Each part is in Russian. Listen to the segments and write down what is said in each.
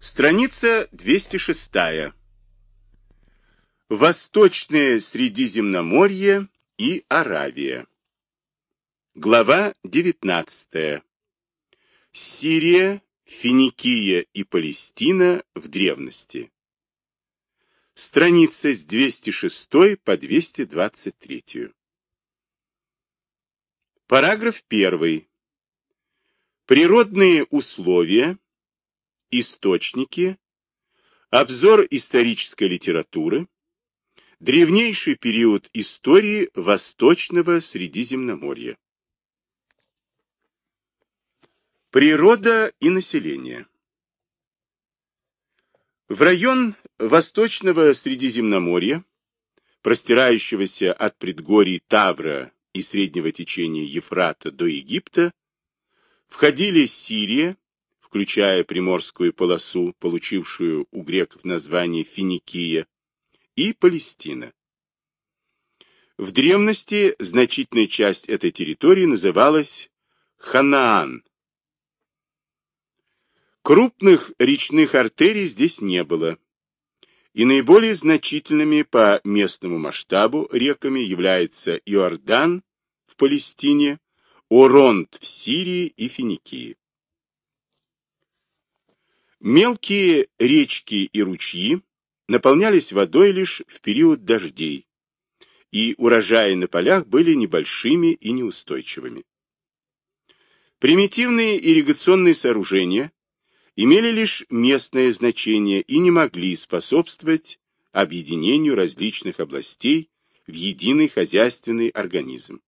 Страница 206. Восточное Средиземноморье и Аравия. Глава 19. Сирия, Финикия и Палестина в древности. Страница с 206 по 223. Параграф 1. Природные условия, источники, обзор исторической литературы, древнейший период истории Восточного Средиземноморья. Природа и население. В район Восточного Средиземноморья, простирающегося от предгорий Тавра и среднего течения Ефрата до Египта, входили Сирия, включая Приморскую полосу, получившую у греков название Финикия, и Палестина. В древности значительная часть этой территории называлась Ханаан. Крупных речных артерий здесь не было, и наиболее значительными по местному масштабу реками являются Иордан в Палестине, Оронт в Сирии и Финикии. Мелкие речки и ручьи наполнялись водой лишь в период дождей, и урожаи на полях были небольшими и неустойчивыми. Примитивные ирригационные сооружения имели лишь местное значение и не могли способствовать объединению различных областей в единый хозяйственный организм.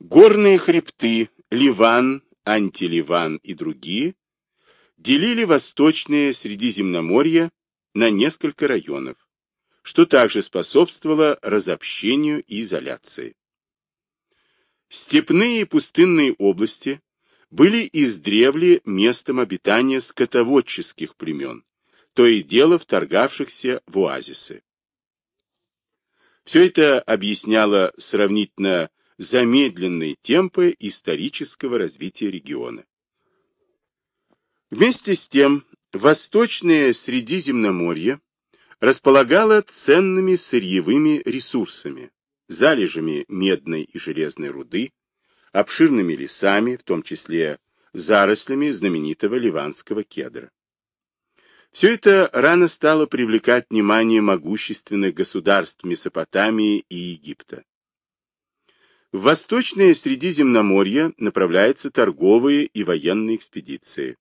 Горные хребты, Ливан, Антиливан и другие делили восточное Средиземноморье на несколько районов, что также способствовало разобщению и изоляции. Степные и пустынные области были издревле местом обитания скотоводческих племен, то и дело вторгавшихся в оазисы. Все это объясняло сравнительно замедленные темпы исторического развития региона. Вместе с тем, Восточное Средиземноморье располагало ценными сырьевыми ресурсами, залежами медной и железной руды, обширными лесами, в том числе зарослями знаменитого ливанского кедра. Все это рано стало привлекать внимание могущественных государств Месопотамии и Египта. В Восточное Средиземноморье направляются торговые и военные экспедиции.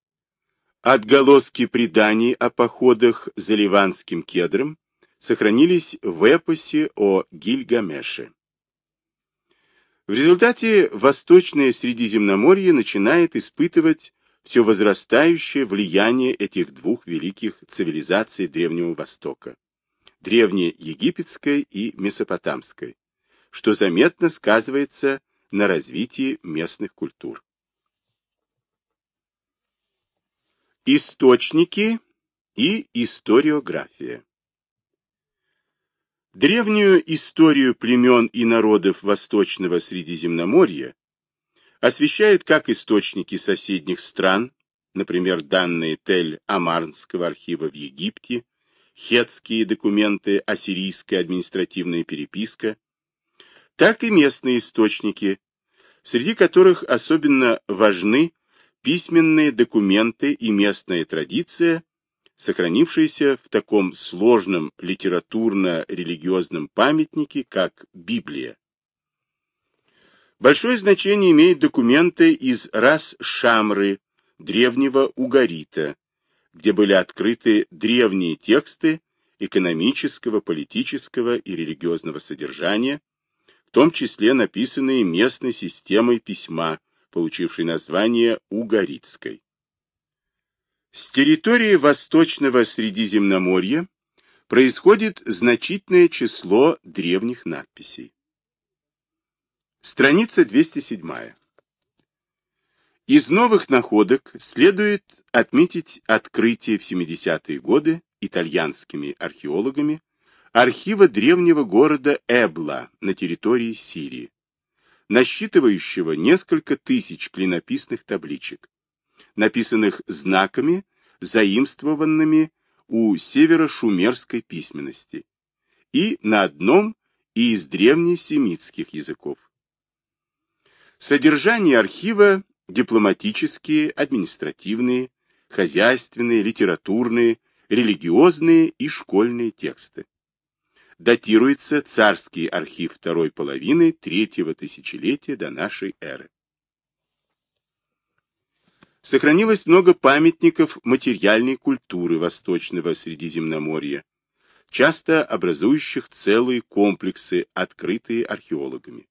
Отголоски преданий о походах за ливанским кедром сохранились в эпосе о Гильгамеше. В результате Восточное Средиземноморье начинает испытывать все возрастающее влияние этих двух великих цивилизаций Древнего Востока – древнеегипетской и месопотамской, что заметно сказывается на развитии местных культур. Источники и историография. Древнюю историю племен и народов Восточного Средиземноморья освещают как источники соседних стран, например, данные Тель-Амарнского архива в Египте, хетские документы, ассирийская административная переписка, так и местные источники, среди которых особенно важны письменные документы и местная традиция, сохранившиеся в таком сложном литературно-религиозном памятнике, как Библия. Большое значение имеют документы из рас Шамры, древнего Угарита, где были открыты древние тексты экономического, политического и религиозного содержания, в том числе написанные местной системой письма, получившей название Угаритской. С территории Восточного Средиземноморья происходит значительное число древних надписей. Страница 207. Из новых находок следует отметить открытие в 70-е годы итальянскими археологами архива древнего города Эбла на территории Сирии, насчитывающего несколько тысяч клинописных табличек написанных знаками, заимствованными у северо-шумерской письменности, и на одном из древнесемитских языков. Содержание архива – дипломатические, административные, хозяйственные, литературные, религиозные и школьные тексты. Датируется царский архив второй половины третьего тысячелетия до нашей эры. Сохранилось много памятников материальной культуры Восточного Средиземноморья, часто образующих целые комплексы, открытые археологами.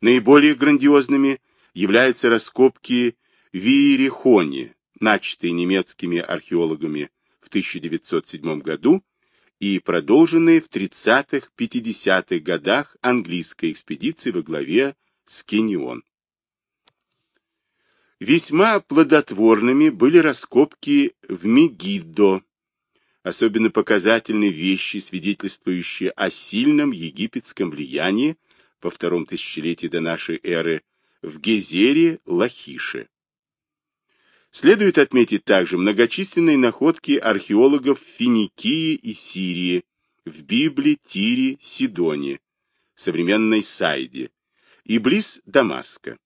Наиболее грандиозными являются раскопки в Иерихоне, начатые немецкими археологами в 1907 году и продолженные в 30-50-х годах английской экспедиции во главе с Кенион. Весьма плодотворными были раскопки в Мегиддо, особенно показательны вещи, свидетельствующие о сильном египетском влиянии во втором тысячелетии до нашей эры в Гезере Лахише. Следует отметить также многочисленные находки археологов в Финикии и Сирии, в Библии, Тире, Сидоне, современной Сайде и близ Дамаска.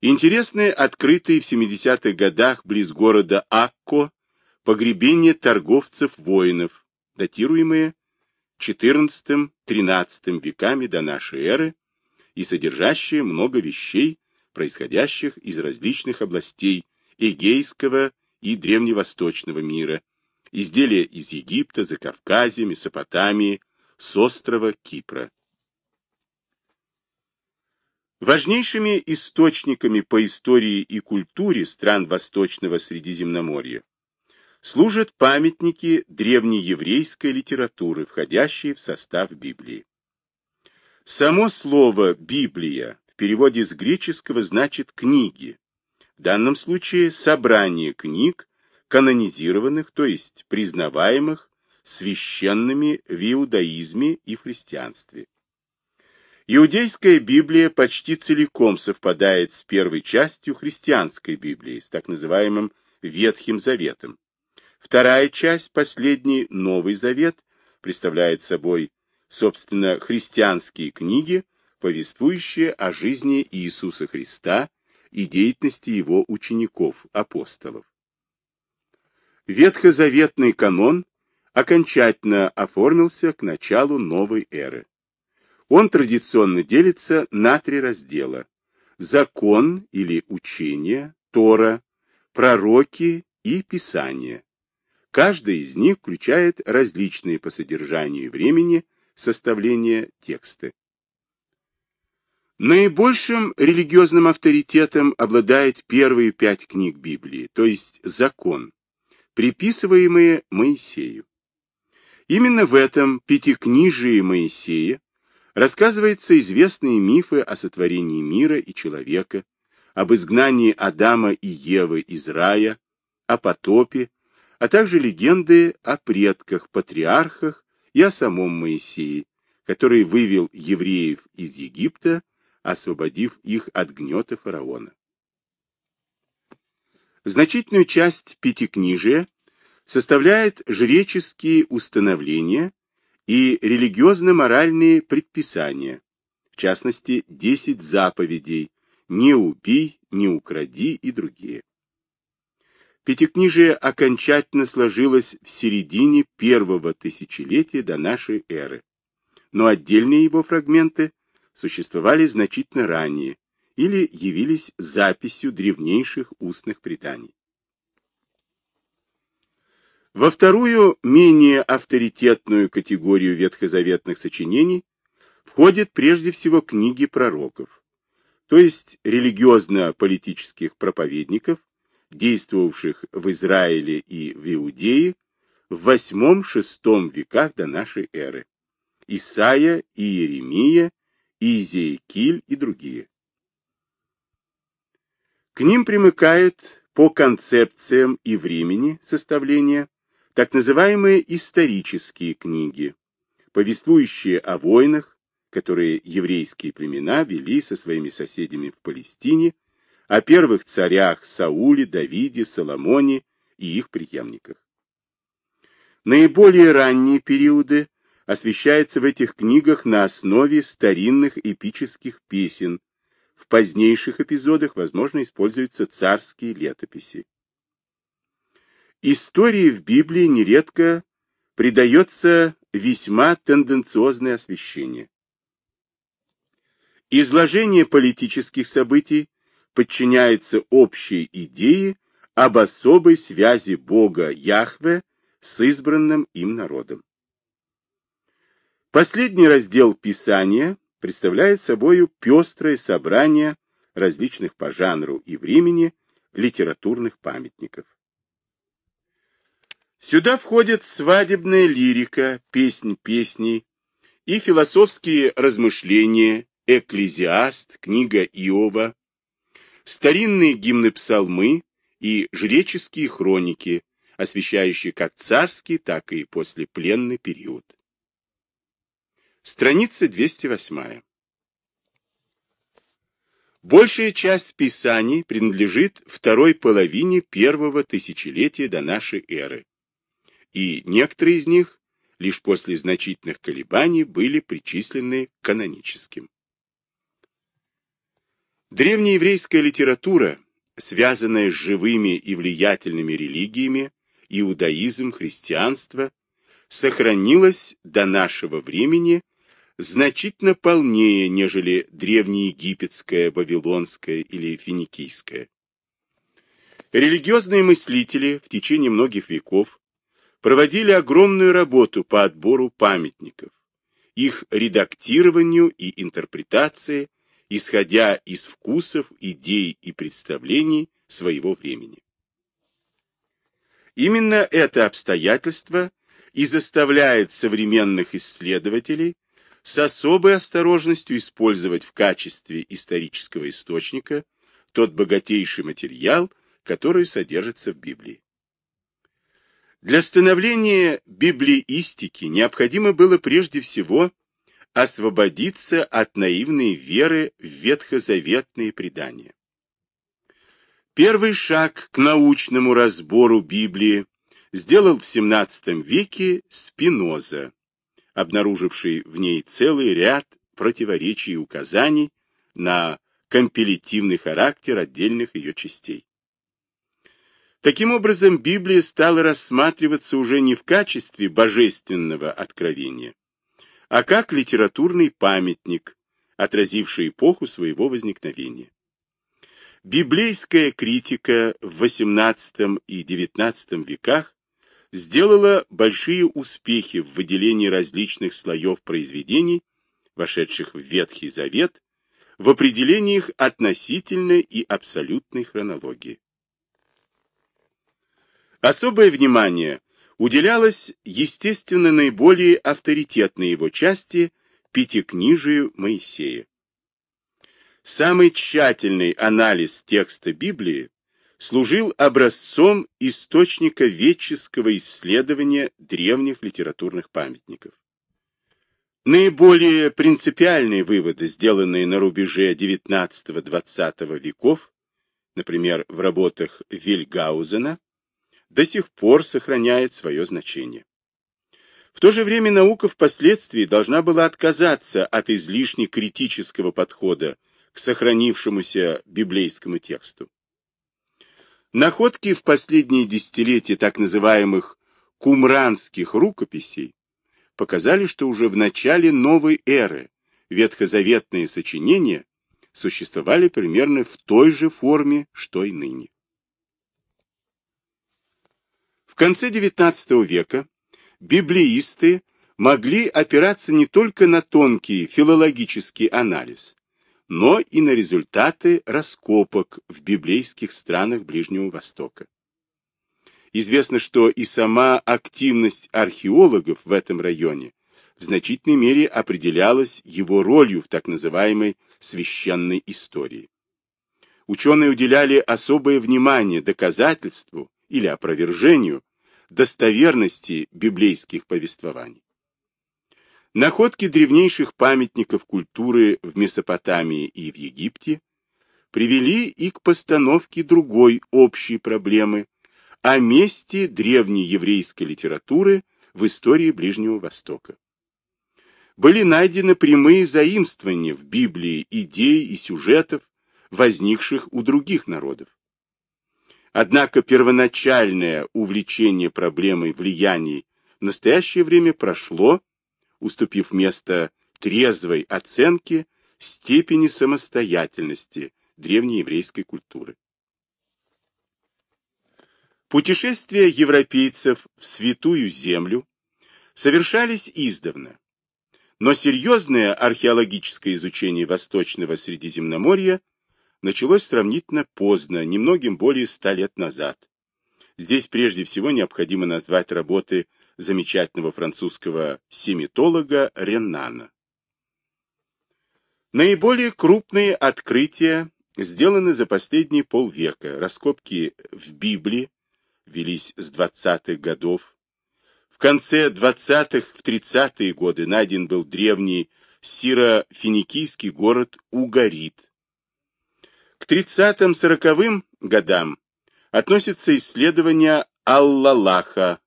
Интересные открытые в 70-х годах близ города Акко погребения торговцев-воинов, датируемые XIV-XIII веками до нашей эры и содержащие много вещей, происходящих из различных областей Эгейского и Древневосточного мира, изделия из Египта, Закавказья, Месопотамии, с острова Кипра. Важнейшими источниками по истории и культуре стран Восточного Средиземноморья служат памятники древнееврейской литературы, входящие в состав Библии. Само слово «Библия» в переводе с греческого значит «книги», в данном случае собрание книг, канонизированных, то есть признаваемых священными в иудаизме и христианстве. Иудейская Библия почти целиком совпадает с первой частью христианской Библии, с так называемым Ветхим Заветом. Вторая часть, последний Новый Завет, представляет собой, собственно, христианские книги, повествующие о жизни Иисуса Христа и деятельности его учеников, апостолов. Ветхозаветный канон окончательно оформился к началу новой эры. Он традиционно делится на три раздела. Закон или учение, Тора, пророки и Писание. Каждый из них включает различные по содержанию и времени составления текста. Наибольшим религиозным авторитетом обладает первые пять книг Библии, то есть закон, приписываемые Моисею. Именно в этом пятикнижии Моисея рассказываются известные мифы о сотворении мира и человека, об изгнании Адама и Евы из рая, о потопе, а также легенды о предках, патриархах и о самом Моисее, который вывел евреев из Египта, освободив их от гнета фараона. Значительную часть Пятикнижия составляет жреческие установления и религиозно-моральные предписания, в частности, 10 заповедей «Не убей, не укради» и другие. Пятикнижие окончательно сложилось в середине первого тысячелетия до нашей эры, но отдельные его фрагменты существовали значительно ранее или явились записью древнейших устных преданий. Во вторую, менее авторитетную категорию ветхозаветных сочинений входят прежде всего книги пророков, то есть религиозно-политических проповедников, действовавших в Израиле и в Иудее в VIII-VI веках до нашей эры, Исаия и Иеремия, Иезекииль и другие. К ним примыкает по концепциям и времени составления так называемые исторические книги, повествующие о войнах, которые еврейские племена вели со своими соседями в Палестине, о первых царях Сауле, Давиде, Соломоне, и их преемниках. Наиболее ранние периоды освещаются в этих книгах на основе старинных эпических песен, в позднейших эпизодах, возможно, используются царские летописи. Истории в Библии нередко придается весьма тенденциозное освещение. Изложение политических событий подчиняется общей идее об особой связи Бога Яхве с избранным им народом. Последний раздел Писания представляет собою пестрое собрание различных по жанру и времени литературных памятников. Сюда входят свадебная лирика, песнь песней и философские размышления, экклезиаст, книга Иова, старинные гимны-псалмы и жреческие хроники, освещающие как царский, так и послепленный период. Страница 208. Большая часть писаний принадлежит второй половине первого тысячелетия до нашей эры, и некоторые из них лишь после значительных колебаний были причислены к каноническим. Древнееврейская литература, связанная с живыми и влиятельными религиями, иудаизм, христианство, сохранилась до нашего времени значительно полнее, нежели древнеегипетская, вавилонская или финикийская. Религиозные мыслители в течение многих веков проводили огромную работу по отбору памятников, их редактированию и интерпретации, исходя из вкусов, идей и представлений своего времени. Именно это обстоятельство и заставляет современных исследователей с особой осторожностью использовать в качестве исторического источника тот богатейший материал, который содержится в Библии. Для становления библиистики необходимо было прежде всего освободиться от наивной веры в ветхозаветные предания. Первый шаг к научному разбору Библии сделал в XVII веке Спиноза, обнаруживший в ней целый ряд противоречий и указаний на компилятивный характер отдельных ее частей. Таким образом, Библия стала рассматриваться уже не в качестве божественного откровения, а как литературный памятник, отразивший эпоху своего возникновения. Библейская критика в XVIII и XIX веках сделала большие успехи в выделении различных слоев произведений, вошедших в Ветхий Завет, в определении их относительной и абсолютной хронологии. Особое внимание уделялось, естественно, наиболее авторитетной его части Пятикнижию Моисея. Самый тщательный анализ текста Библии служил образцом источника ветческого исследования древних литературных памятников. Наиболее принципиальные выводы, сделанные на рубеже XIX-XX веков, например, в работах Вильгаузена, до сих пор сохраняют свое значение. В то же время наука впоследствии должна была отказаться от излишне критического подхода к сохранившемуся библейскому тексту. Находки в последние десятилетия так называемых кумранских рукописей показали, что уже в начале новой эры ветхозаветные сочинения существовали примерно в той же форме, что и ныне. В конце XIX века библеисты могли опираться не только на тонкий филологический анализ, но и на результаты раскопок в библейских странах Ближнего Востока. Известно, что и сама активность археологов в этом районе в значительной мере определялась его ролью в так называемой священной истории. Ученые уделяли особое внимание доказательству или опровержению достоверности библейских повествований. Находки древнейших памятников культуры в Месопотамии и в Египте привели и к постановке другой общей проблемы о месте древней еврейской литературы в истории Ближнего Востока. Были найдены прямые заимствования в Библии идей и сюжетов, возникших у других народов. Однако первоначальное увлечение проблемой влияний в настоящее время прошло, уступив место трезвой оценке степени самостоятельности древнееврейской культуры. Путешествия европейцев в Святую Землю совершались издавна, но серьезное археологическое изучение Восточного Средиземноморья началось сравнительно поздно, немногим более ста лет назад. Здесь прежде всего необходимо назвать работы замечательного французского семитолога Реннана. Наиболее крупные открытия сделаны за последние полвека. Раскопки в Библии, велись с 20-х годов. В конце 20-х, в 30-е годы найден был древний сиро-финикийский город Угарит. К 30-40-м годам относятся исследования Аллалаха.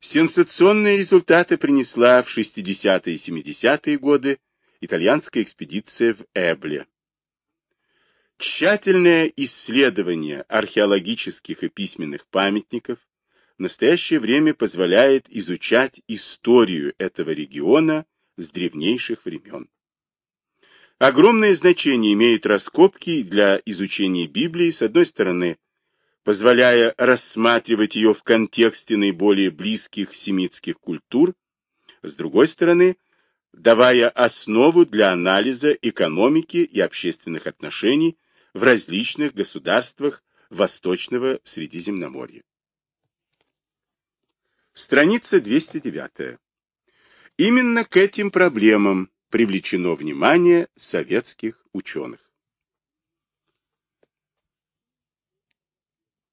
Сенсационные результаты принесла в 60-е и 70-е годы итальянская экспедиция в Эбле. Тщательное исследование археологических и письменных памятников в настоящее время позволяет изучать историю этого региона с древнейших времен. Огромное значение имеют раскопки для изучения Библии, с одной стороны, позволяя рассматривать ее в контексте наиболее близких семитских культур, с другой стороны, давая основу для анализа экономики и общественных отношений в различных государствах Восточного Средиземноморья. Страница 209. Именно к этим проблемам привлечено внимание советских ученых.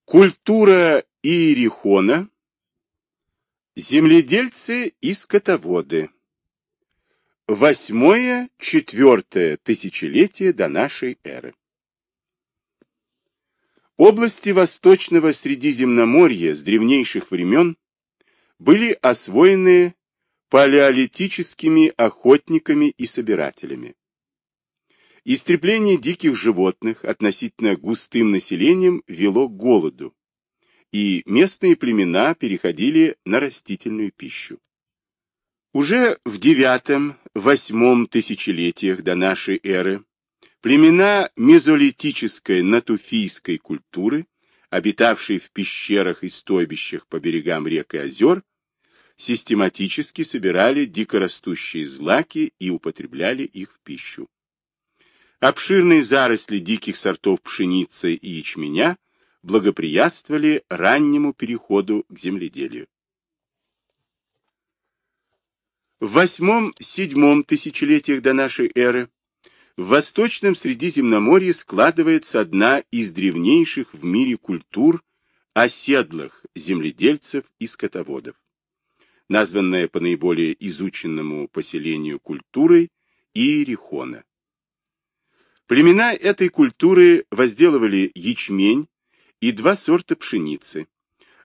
Культура Иерихона, земледельцы и скотоводы. Восьмое-четвертое тысячелетие до нашей эры. Области Восточного Средиземноморья с древнейших времен были освоены палеолитическими охотниками и собирателями. Истребление диких животных относительно густым населением вело к голоду, и местные племена переходили на растительную пищу. Уже в IX-VIII тысячелетиях до нашей эры Племена мезолитической натуфийской культуры, обитавшие в пещерах и стойбищах по берегам рек и озер, систематически собирали дикорастущие злаки и употребляли их в пищу. Обширные заросли диких сортов пшеницы и ячменя благоприятствовали раннему переходу к земледелию. В восьмом-седьмом тысячелетиях до нашей эры в Восточном Средиземноморье складывается одна из древнейших в мире культур оседлых земледельцев и скотоводов, названная по наиболее изученному поселению культурой Иерихона. Племена этой культуры возделывали ячмень и два сорта пшеницы,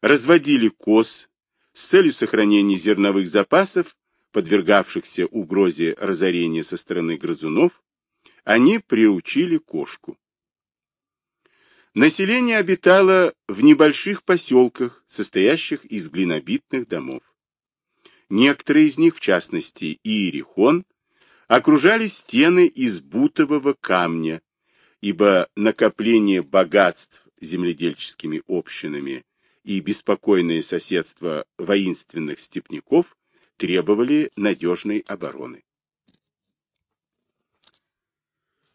разводили коз с целью сохранения зерновых запасов, подвергавшихся угрозе разорения со стороны грызунов, они приучили кошку. Население обитало в небольших поселках, состоящих из глинобитных домов. Некоторые из них, в частности Иерихон, окружали стены из бутового камня, ибо накопление богатств земледельческими общинами и беспокойное соседство воинственных степняков требовали надежной обороны.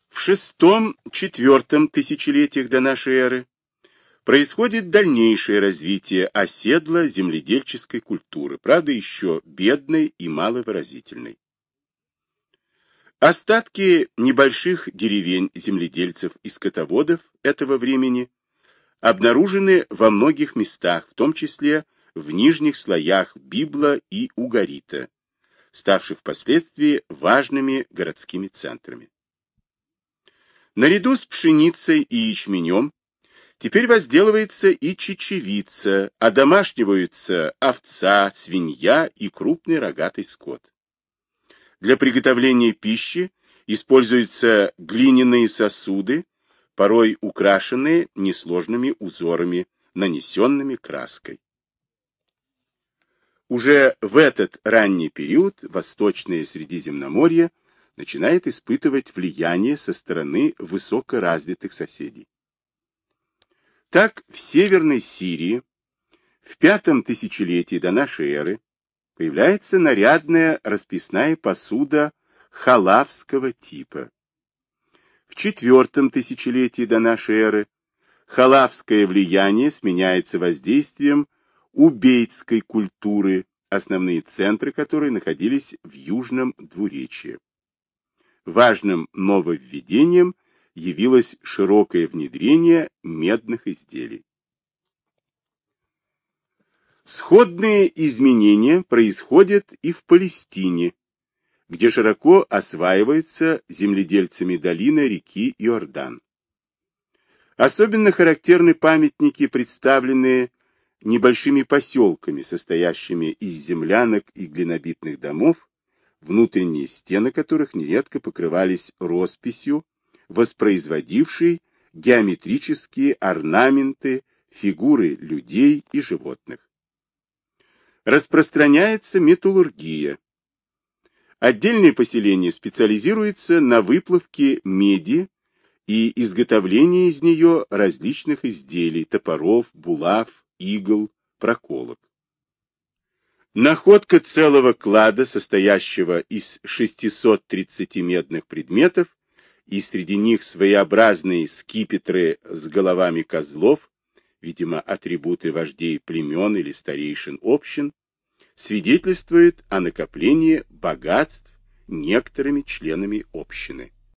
В шестом-четвертом тысячелетиях до нашей эры происходит дальнейшее развитие оседла земледельческой культуры, правда еще бедной и маловыразительной. Остатки небольших деревень земледельцев и скотоводов этого времени обнаружены во многих местах, в том числе в нижних слоях Библа и Угарита, ставших впоследствии важными городскими центрами. Наряду с пшеницей и ячменем Теперь возделывается и чечевица, одомашниваются овца, свинья и крупный рогатый скот. Для приготовления пищи используются глиняные сосуды, порой украшенные несложными узорами, нанесенными краской. Уже в этот ранний период Восточное Средиземноморье начинает испытывать влияние со стороны высокоразвитых соседей. Так, в Северной Сирии в пятом тысячелетии до нашей эры появляется нарядная расписная посуда халавского типа. В четвертом тысячелетии до нашей эры халавское влияние сменяется воздействием убейтской культуры, основные центры которой находились в Южном Двуречье. Важным нововведением явилось широкое внедрение медных изделий. Сходные изменения происходят и в Палестине, где широко осваиваются земледельцами долина реки Иордан. Особенно характерны памятники, представленные небольшими поселками, состоящими из землянок и глинобитных домов, внутренние стены которых нередко покрывались росписью, воспроизводившей геометрические орнаменты, фигуры людей и животных. Распространяется металлургия. Отдельные поселения специализируются на выплавке меди и изготовлении из нее различных изделий, топоров, булав, игл, проколок. Находка целого клада, состоящего из 630 медных предметов, и среди них своеобразные скипетры с головами козлов, видимо, атрибуты вождей племен или старейшин общин, свидетельствует о накоплении богатств некоторыми членами общины.